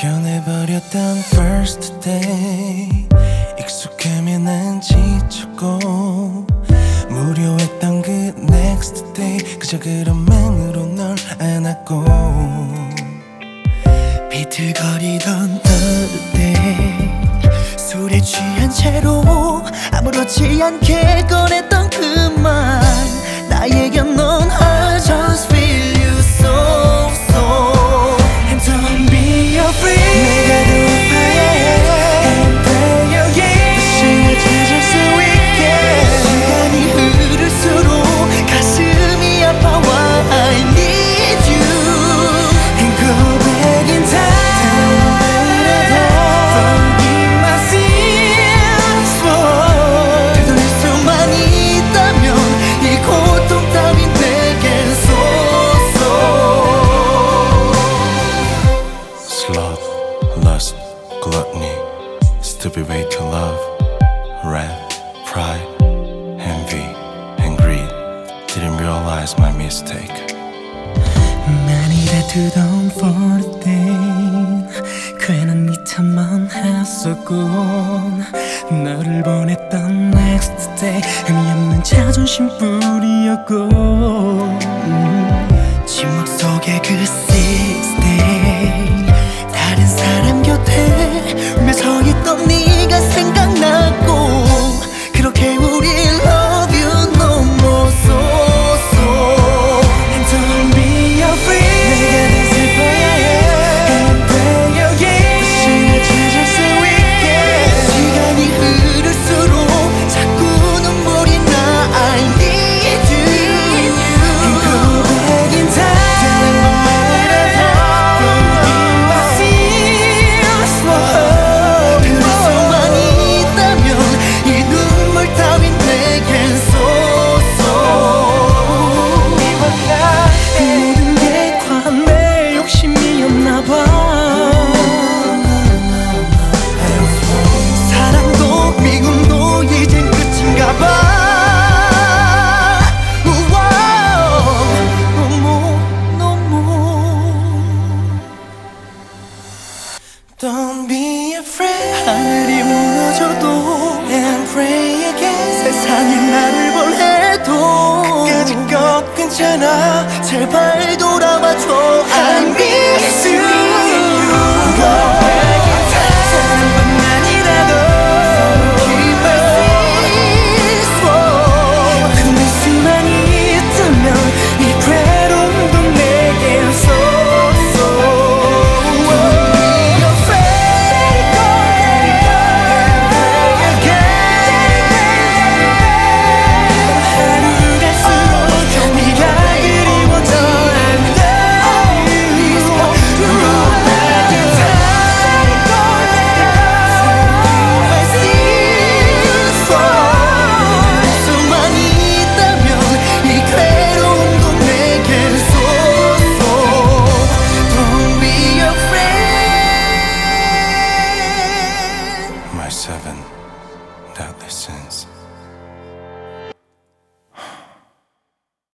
변해버렸던 first day. 익숙함에 난 지쳤고 무료했던 그 next day. 그저 그런 맘으로 널 안았고 비틀거리던 other day 술에 취한 채로 아무렇지 않게 꺼냈던 다투던 for the 괜한 네 탓만 했었고 너를 보냈던 next day. 의미 없는 자존심 뿐이었고. 음, Don't be afraid. 하늘이 무너져도 And pray again. 세상이 나를 벌해도 끝까지 꼭 괜찮아. 제발 돌아와줘 doubtless since.